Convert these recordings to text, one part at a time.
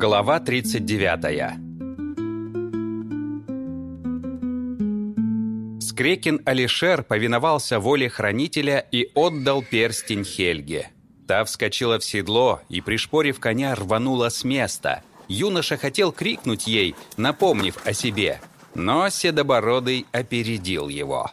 Глава 39 Скрекин Алишер повиновался воле хранителя и отдал перстень Хельге. Та вскочила в седло и, пришпорив коня, рванула с места. Юноша хотел крикнуть ей, напомнив о себе, но Седобородый опередил его.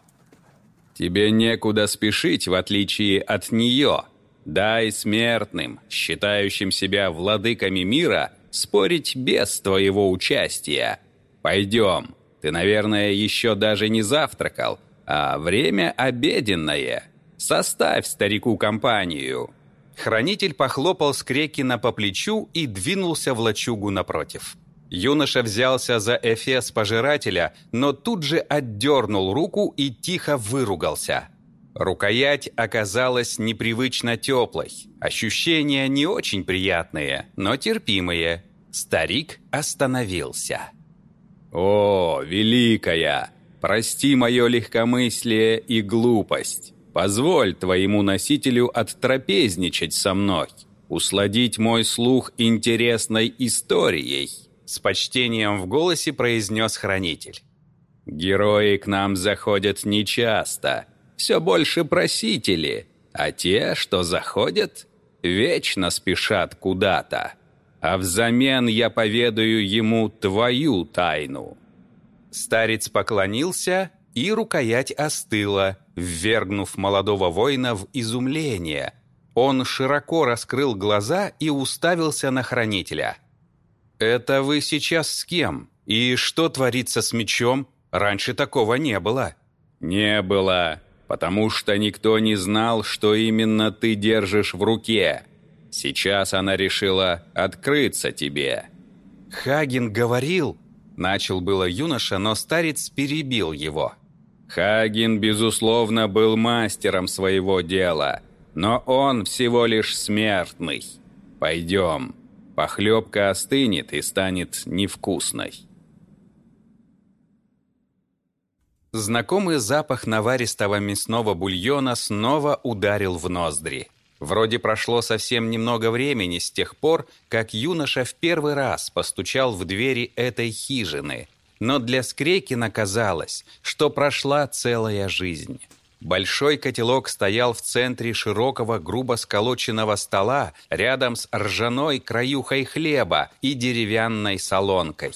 «Тебе некуда спешить, в отличие от нее. Дай смертным, считающим себя владыками мира, спорить без твоего участия. Пойдем, ты, наверное, еще даже не завтракал, а время обеденное. Составь старику компанию». Хранитель похлопал Скрекина по плечу и двинулся в лачугу напротив. Юноша взялся за эфес пожирателя, но тут же отдернул руку и тихо выругался. Рукоять оказалась непривычно теплой. Ощущения не очень приятные, но терпимые. Старик остановился. «О, великая! Прости мое легкомыслие и глупость. Позволь твоему носителю оттрапезничать со мной, усладить мой слух интересной историей». С почтением в голосе произнес хранитель. «Герои к нам заходят нечасто, все больше просители, а те, что заходят, вечно спешат куда-то» а взамен я поведаю ему твою тайну». Старец поклонился, и рукоять остыла, ввергнув молодого воина в изумление. Он широко раскрыл глаза и уставился на хранителя. «Это вы сейчас с кем? И что творится с мечом? Раньше такого не было». «Не было, потому что никто не знал, что именно ты держишь в руке», Сейчас она решила открыться тебе». «Хаген говорил...» Начал было юноша, но старец перебил его. Хаген, безусловно, был мастером своего дела, но он всего лишь смертный. Пойдем, похлебка остынет и станет невкусной. Знакомый запах наваристого мясного бульона снова ударил в ноздри. Вроде прошло совсем немного времени с тех пор, как юноша в первый раз постучал в двери этой хижины. Но для Скрекина казалось, что прошла целая жизнь. Большой котелок стоял в центре широкого грубо сколоченного стола рядом с ржаной краюхой хлеба и деревянной солонкой.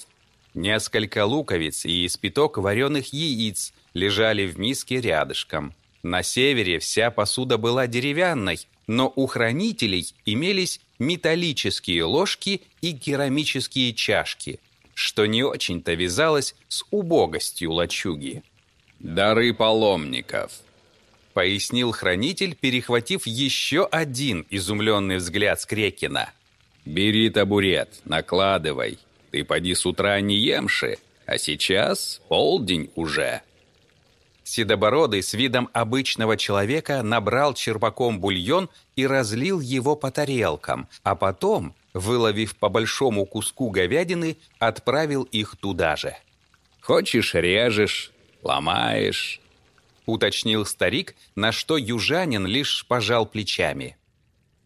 Несколько луковиц и испиток вареных яиц лежали в миске рядышком. На севере вся посуда была деревянной, но у хранителей имелись металлические ложки и керамические чашки, что не очень-то вязалось с убогостью лачуги. «Дары паломников», — пояснил хранитель, перехватив еще один изумленный взгляд Скрекина. «Бери табурет, накладывай. Ты поди с утра не емши, а сейчас полдень уже». Седобородый с видом обычного человека набрал черпаком бульон и разлил его по тарелкам, а потом, выловив по большому куску говядины, отправил их туда же. «Хочешь, режешь, ломаешь», — уточнил старик, на что южанин лишь пожал плечами.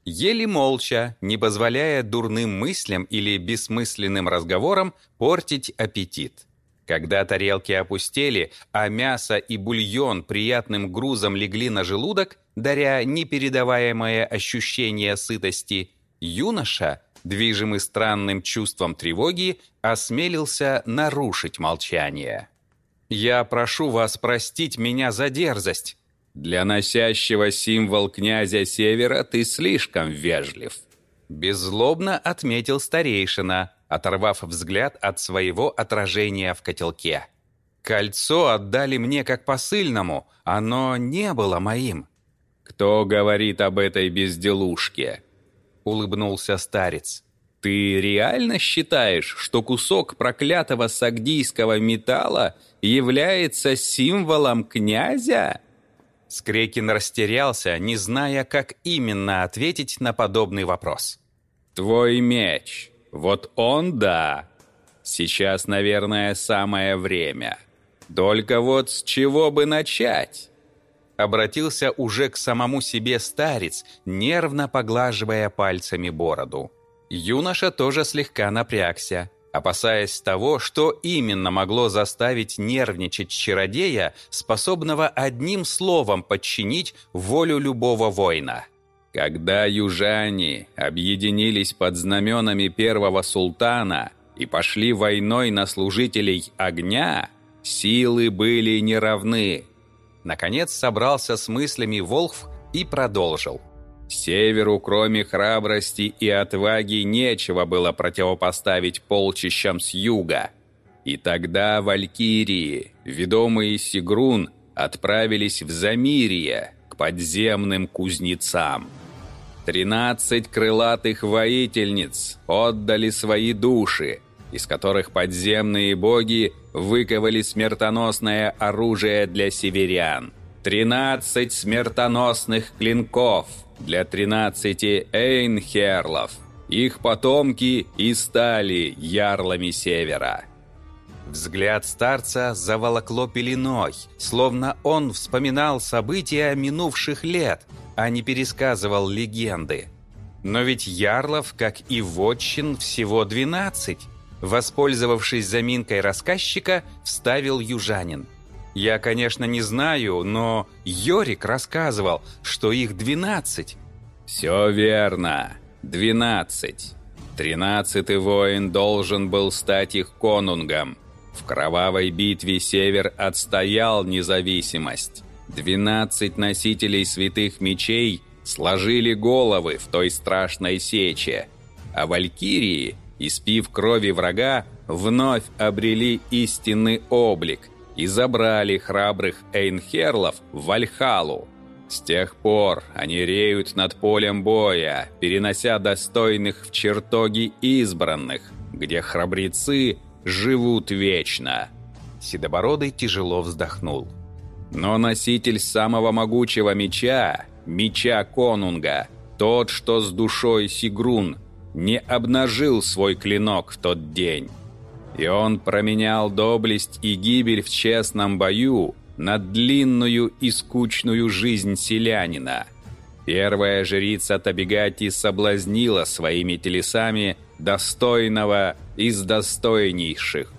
Ели молча, не позволяя дурным мыслям или бессмысленным разговорам портить аппетит. Когда тарелки опустели, а мясо и бульон приятным грузом легли на желудок, даря непередаваемое ощущение сытости, юноша, движимый странным чувством тревоги, осмелился нарушить молчание. «Я прошу вас простить меня за дерзость». «Для носящего символ князя Севера ты слишком вежлив», Беззлобно отметил старейшина, оторвав взгляд от своего отражения в котелке. «Кольцо отдали мне как посыльному, оно не было моим». «Кто говорит об этой безделушке?» — улыбнулся старец. «Ты реально считаешь, что кусок проклятого сагдийского металла является символом князя?» Скрекин растерялся, не зная, как именно ответить на подобный вопрос. «Твой меч вот он да. Сейчас, наверное, самое время. Только вот с чего бы начать? Обратился уже к самому себе старец, нервно поглаживая пальцами бороду. Юноша тоже слегка напрягся, опасаясь того, что именно могло заставить нервничать чародея, способного одним словом подчинить волю любого воина. Когда южане объединились под знаменами первого султана и пошли войной на служителей огня, силы были неравны. Наконец собрался с мыслями Волхв и продолжил. Северу, кроме храбрости и отваги, нечего было противопоставить полчищам с юга. И тогда валькирии, ведомые Сигрун, отправились в Замирье, к подземным кузнецам. Тринадцать крылатых воительниц отдали свои души, из которых подземные боги выковали смертоносное оружие для северян. Тринадцать смертоносных клинков для тринадцати эйнхерлов. Их потомки и стали ярлами севера. Взгляд старца заволокло пеленой, словно он вспоминал события минувших лет – а не пересказывал легенды. Но ведь ярлов, как и вотчин, всего 12. Воспользовавшись заминкой рассказчика, вставил южанин. Я, конечно, не знаю, но Йорик рассказывал, что их 12. Все верно. 12. Тринадцатый воин должен был стать их конунгом. В кровавой битве Север отстоял независимость. Двенадцать носителей святых мечей сложили головы в той страшной сече, а валькирии, испив крови врага, вновь обрели истинный облик и забрали храбрых Эйнхерлов в Вальхалу. С тех пор они реют над полем боя, перенося достойных в чертоги избранных, где храбрецы живут вечно. Седобородый тяжело вздохнул. Но носитель самого могучего меча, меча Конунга, тот, что с душой Сигрун, не обнажил свой клинок в тот день. И он променял доблесть и гибель в честном бою на длинную и скучную жизнь селянина. Первая жрица Табигати соблазнила своими телесами достойного из достойнейших.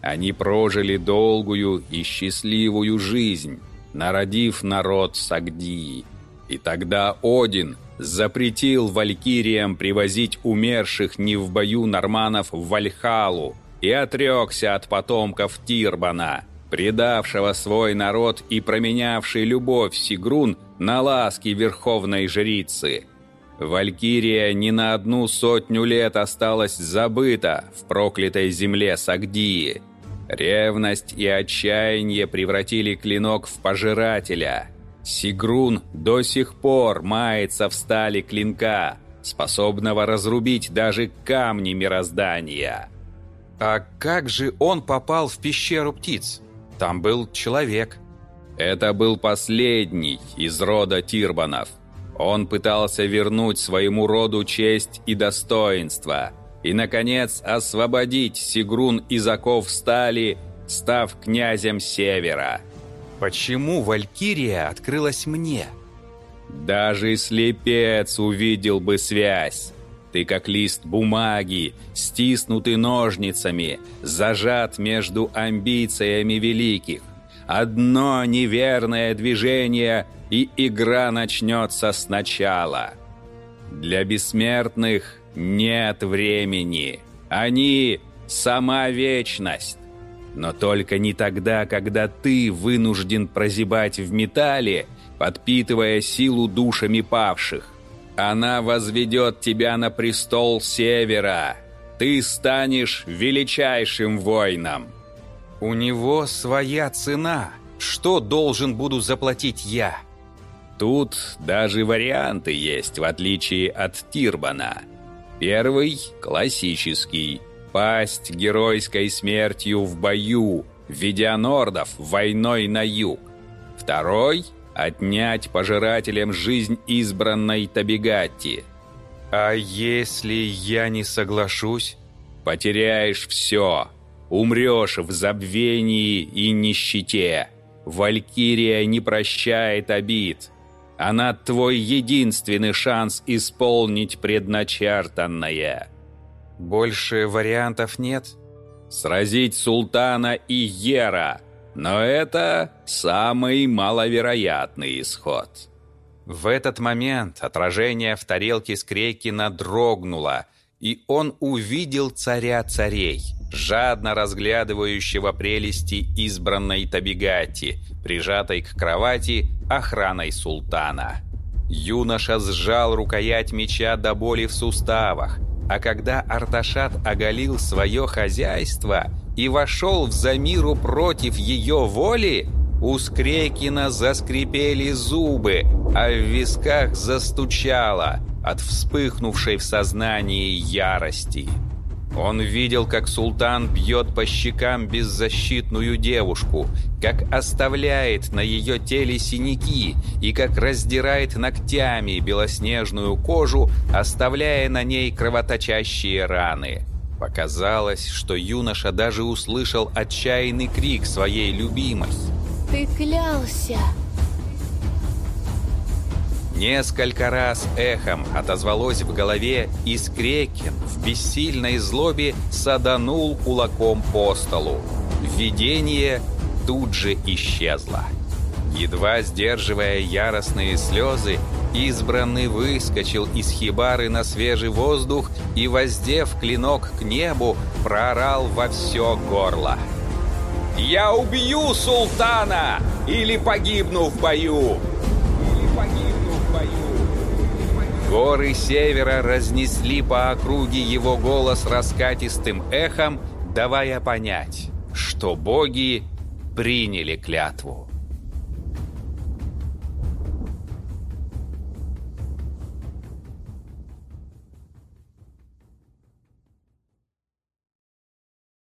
Они прожили долгую и счастливую жизнь, народив народ Сагдии. И тогда Один запретил валькириям привозить умерших не в бою норманов в Вальхалу и отрекся от потомков Тирбана, предавшего свой народ и променявший любовь Сигрун на ласки верховной жрицы. Валькирия ни на одну сотню лет осталась забыта в проклятой земле Сагдии – Ревность и отчаяние превратили клинок в пожирателя. Сигрун до сих пор мается в стали клинка, способного разрубить даже камни мироздания. А как же он попал в пещеру птиц? Там был человек. Это был последний из рода Тирбанов. Он пытался вернуть своему роду честь и достоинство – и, наконец, освободить Сигрун из оков стали, став князем Севера. Почему Валькирия открылась мне? Даже слепец увидел бы связь. Ты как лист бумаги, стиснутый ножницами, зажат между амбициями великих. Одно неверное движение, и игра начнется сначала. Для бессмертных нет времени. Они – сама вечность. Но только не тогда, когда ты вынужден прозябать в металле, подпитывая силу душами павших. Она возведет тебя на престол Севера. Ты станешь величайшим воином. У него своя цена. Что должен буду заплатить я? Тут даже варианты есть, в отличие от Тирбана – Первый – классический. Пасть геройской смертью в бою, введя нордов войной на юг. Второй – отнять пожирателям жизнь избранной Табигатти. А если я не соглашусь? Потеряешь все. Умрешь в забвении и нищете. Валькирия не прощает обид. Она твой единственный шанс исполнить предначертанное. Больше вариантов нет? Сразить султана и Ера. Но это самый маловероятный исход. В этот момент отражение в тарелке Скрекина дрогнуло, и он увидел царя царей, жадно разглядывающего прелести избранной Табигати, прижатой к кровати охраной султана. Юноша сжал рукоять меча до боли в суставах, а когда Арташат оголил свое хозяйство и вошел в Замиру против ее воли, у Скрекина заскрипели зубы, а в висках застучало от вспыхнувшей в сознании ярости. Он видел, как султан бьет по щекам беззащитную девушку, как оставляет на ее теле синяки и как раздирает ногтями белоснежную кожу, оставляя на ней кровоточащие раны. Показалось, что юноша даже услышал отчаянный крик своей любимой. Ты клялся. Несколько раз эхом отозвалось в голове, и Скрекин в бессильной злобе саданул кулаком по столу. Видение тут же исчезло. Едва сдерживая яростные слезы, избранный выскочил из хибары на свежий воздух и, воздев клинок к небу, проорал во все горло. Я убью султана или погибну в бою. Горы севера разнесли по округе его голос раскатистым эхом, давая понять, что боги приняли клятву.